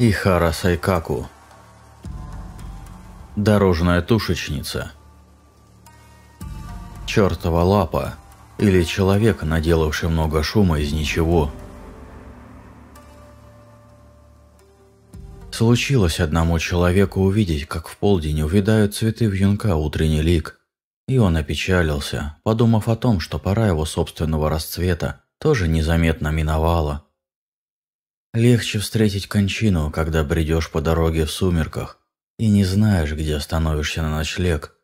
Ихара Сайкаку. Дорожная тушечница. Чёртова лапа. Или человек, наделавший много шума из ничего. Случилось одному человеку увидеть, как в полдень увядают цветы в юнка утренний лик. И он опечалился, подумав о том, что пора его собственного расцвета тоже незаметно миновала. Легче встретить кончину, когда бредешь по дороге в сумерках и не знаешь, где остановишься на ночлег.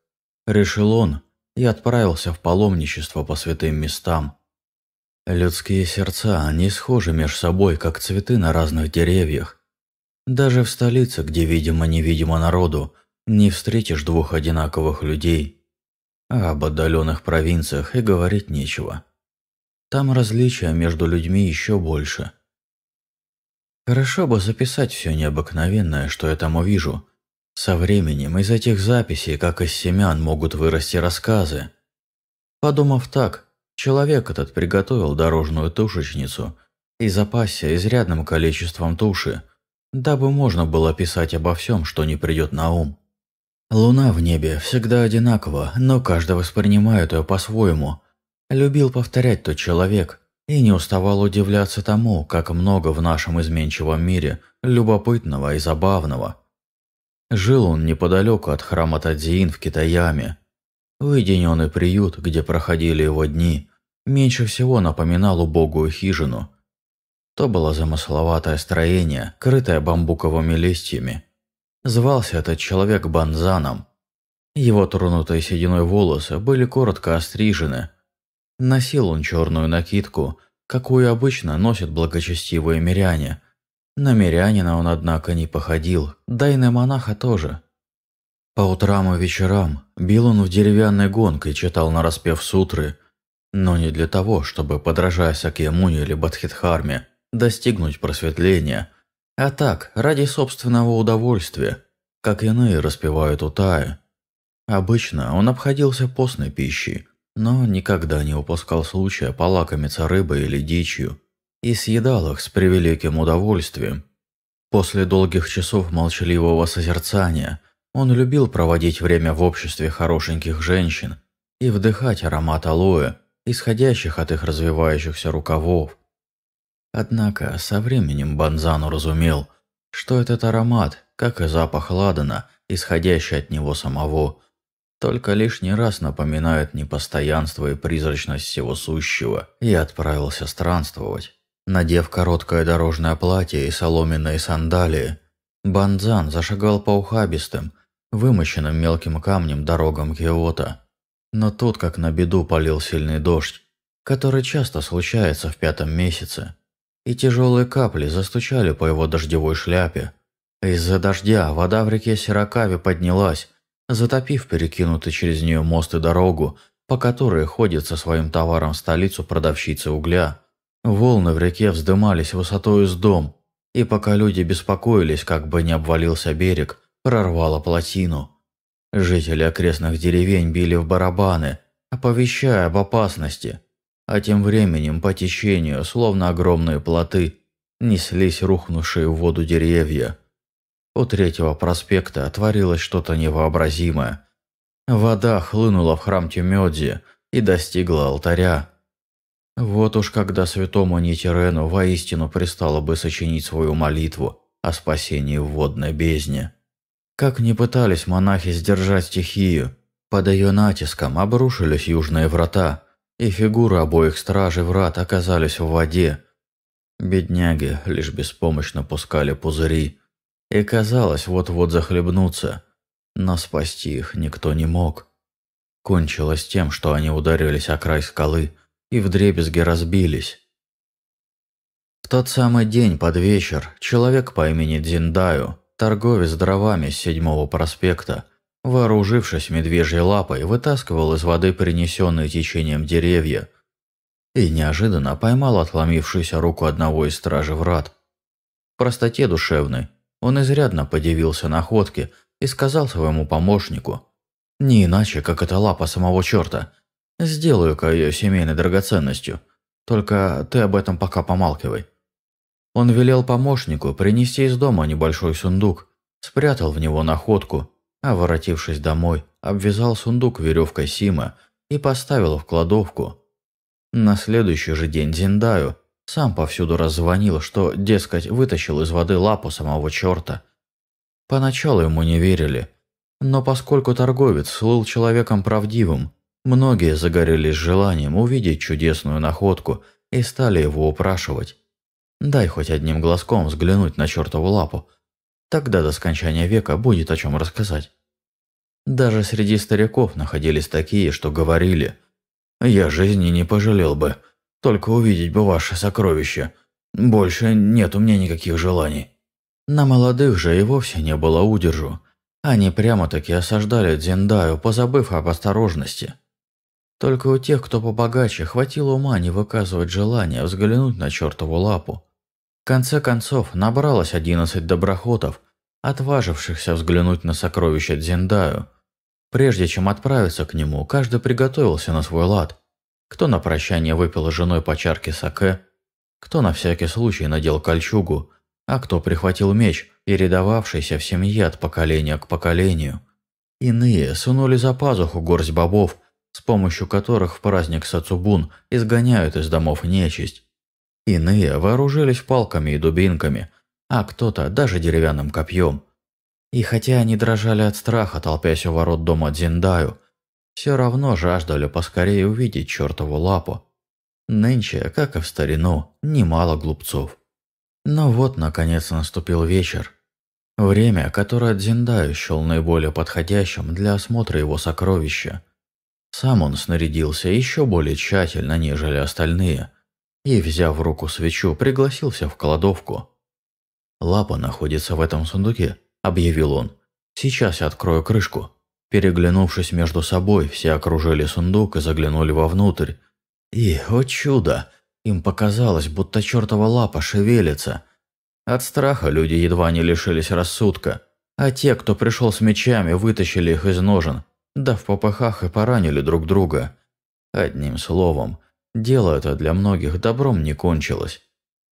Решил он и отправился в паломничество по святым местам. Людские сердца не схожи между собой, как цветы на разных деревьях. Даже в столице, где видимо-невидимо народу, не встретишь двух одинаковых людей. А об отдаленных провинциях и говорить нечего. Там различия между людьми еще больше – Хорошо бы записать все необыкновенное, что я там увижу. Со временем из этих записей, как из семян, могут вырасти рассказы. Подумав так, человек этот приготовил дорожную тушечницу и запасся изрядным количеством туши, дабы можно было писать обо всем, что не придет на ум. Луна в небе всегда одинакова, но каждый воспринимает ее по-своему. Любил повторять тот человек – и не уставал удивляться тому, как много в нашем изменчивом мире любопытного и забавного. Жил он неподалеку от храма Тадзиин в Китаяме. Уединенный приют, где проходили его дни, меньше всего напоминал убогую хижину. То было замысловатое строение, крытое бамбуковыми листьями. Звался этот человек Банзаном. Его тронутые сединой волосы были коротко острижены, Носил он черную накидку, какую обычно носят благочестивые миряне. На мирянина он, однако, не походил, да и на монаха тоже. По утрам и вечерам бил он в деревянной гонг и читал нараспев сутры, но не для того, чтобы, подражая Сакьямуни или Бадхидхарме, достигнуть просветления, а так, ради собственного удовольствия, как иные распевают утаи. Обычно он обходился постной пищей, но никогда не упускал случая полакомиться рыбой или дичью и съедал их с превеликим удовольствием. После долгих часов молчаливого созерцания он любил проводить время в обществе хорошеньких женщин и вдыхать аромат алоэ, исходящих от их развивающихся рукавов. Однако со временем Банзану разумел, что этот аромат, как и запах ладана, исходящий от него самого, только лишний раз напоминает непостоянство и призрачность всего сущего, и отправился странствовать. Надев короткое дорожное платье и соломенные сандалии, Банзан зашагал по ухабистым, вымощенным мелким камнем дорогам Киота. Но тут, как на беду, полил сильный дождь, который часто случается в пятом месяце, и тяжелые капли застучали по его дождевой шляпе. Из-за дождя вода в реке Сиракаве поднялась, затопив перекинутый через нее мост и дорогу, по которой ходит со своим товаром в столицу продавщицы угля. Волны в реке вздымались высотой с дом, и пока люди беспокоились, как бы не обвалился берег, прорвало плотину. Жители окрестных деревень били в барабаны, оповещая об опасности, а тем временем по течению, словно огромные плоты, неслись рухнувшие в воду деревья. У третьего проспекта творилось что-то невообразимое. Вода хлынула в храм Тюмёдзи и достигла алтаря. Вот уж когда святому Нитерену воистину пристало бы сочинить свою молитву о спасении в водной бездне. Как ни пытались монахи сдержать стихию, под ее натиском обрушились южные врата, и фигуры обоих стражей врат оказались в воде. Бедняги лишь беспомощно пускали пузыри, и казалось вот-вот захлебнуться, но спасти их никто не мог. Кончилось тем, что они ударились о край скалы и вдребезги разбились. В тот самый день под вечер человек по имени Дзиндаю, торговец дровами с седьмого проспекта, вооружившись медвежьей лапой, вытаскивал из воды принесенные течением деревья и неожиданно поймал отломившуюся руку одного из стражей врат. В простоте душевной он изрядно подивился находке и сказал своему помощнику, «Не иначе, как это лапа самого черта. Сделаю-ка ее семейной драгоценностью. Только ты об этом пока помалкивай». Он велел помощнику принести из дома небольшой сундук, спрятал в него находку, а, воротившись домой, обвязал сундук веревкой Сима и поставил в кладовку. На следующий же день Зиндаю сам повсюду раззвонил, что, дескать, вытащил из воды лапу самого черта. Поначалу ему не верили, но поскольку торговец слыл человеком правдивым, многие загорелись желанием увидеть чудесную находку и стали его упрашивать. Дай хоть одним глазком взглянуть на чертову лапу. Тогда до скончания века будет о чем рассказать. Даже среди стариков находились такие, что говорили «Я жизни не пожалел бы, только увидеть бы ваше сокровище. Больше нет у меня никаких желаний». На молодых же и вовсе не было удержу. Они прямо-таки осаждали Дзиндаю, позабыв об осторожности. Только у тех, кто побогаче, хватило ума не выказывать желания взглянуть на чертову лапу. В конце концов, набралось одиннадцать доброхотов, отважившихся взглянуть на сокровища Дзиндаю. Прежде чем отправиться к нему, каждый приготовился на свой лад. Кто на прощание выпил с женой по чарке саке, кто на всякий случай надел кольчугу, а кто прихватил меч, передававшийся в семье от поколения к поколению. Иные сунули за пазуху горсть бобов, с помощью которых в праздник Сацубун изгоняют из домов нечисть. Иные вооружились палками и дубинками, а кто-то даже деревянным копьем. И хотя они дрожали от страха, толпясь у ворот дома Дзиндаю, все равно жаждали поскорее увидеть чертову лапу. Нынче, как и в старину, немало глупцов. Но вот, наконец, наступил вечер. Время, которое Дзиндаю счел наиболее подходящим для осмотра его сокровища. Сам он снарядился еще более тщательно, нежели остальные, и, взяв в руку свечу, пригласился в кладовку. «Лапа находится в этом сундуке», – объявил он. «Сейчас я открою крышку». Переглянувшись между собой, все окружили сундук и заглянули вовнутрь. И, о чудо, им показалось, будто чертова лапа шевелится. От страха люди едва не лишились рассудка, а те, кто пришел с мечами, вытащили их из ножен, да в попыхах и поранили друг друга. Одним словом, дело это для многих добром не кончилось.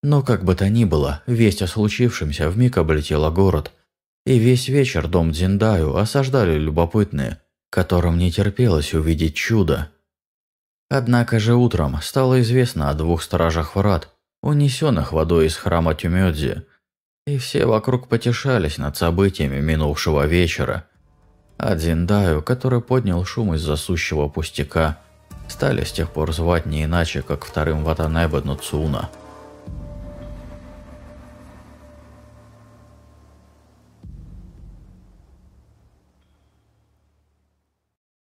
Но как бы то ни было, весть о случившемся вмиг облетела город, и весь вечер дом Дзиндаю осаждали любопытные, которым не терпелось увидеть чудо. Однако же утром стало известно о двух стражах врат, унесенных водой из храма Тюмёдзи, и все вокруг потешались над событиями минувшего вечера. А Дзиндаю, который поднял шум из засущего пустяка, стали с тех пор звать не иначе, как вторым Ватанебе Нуцуна –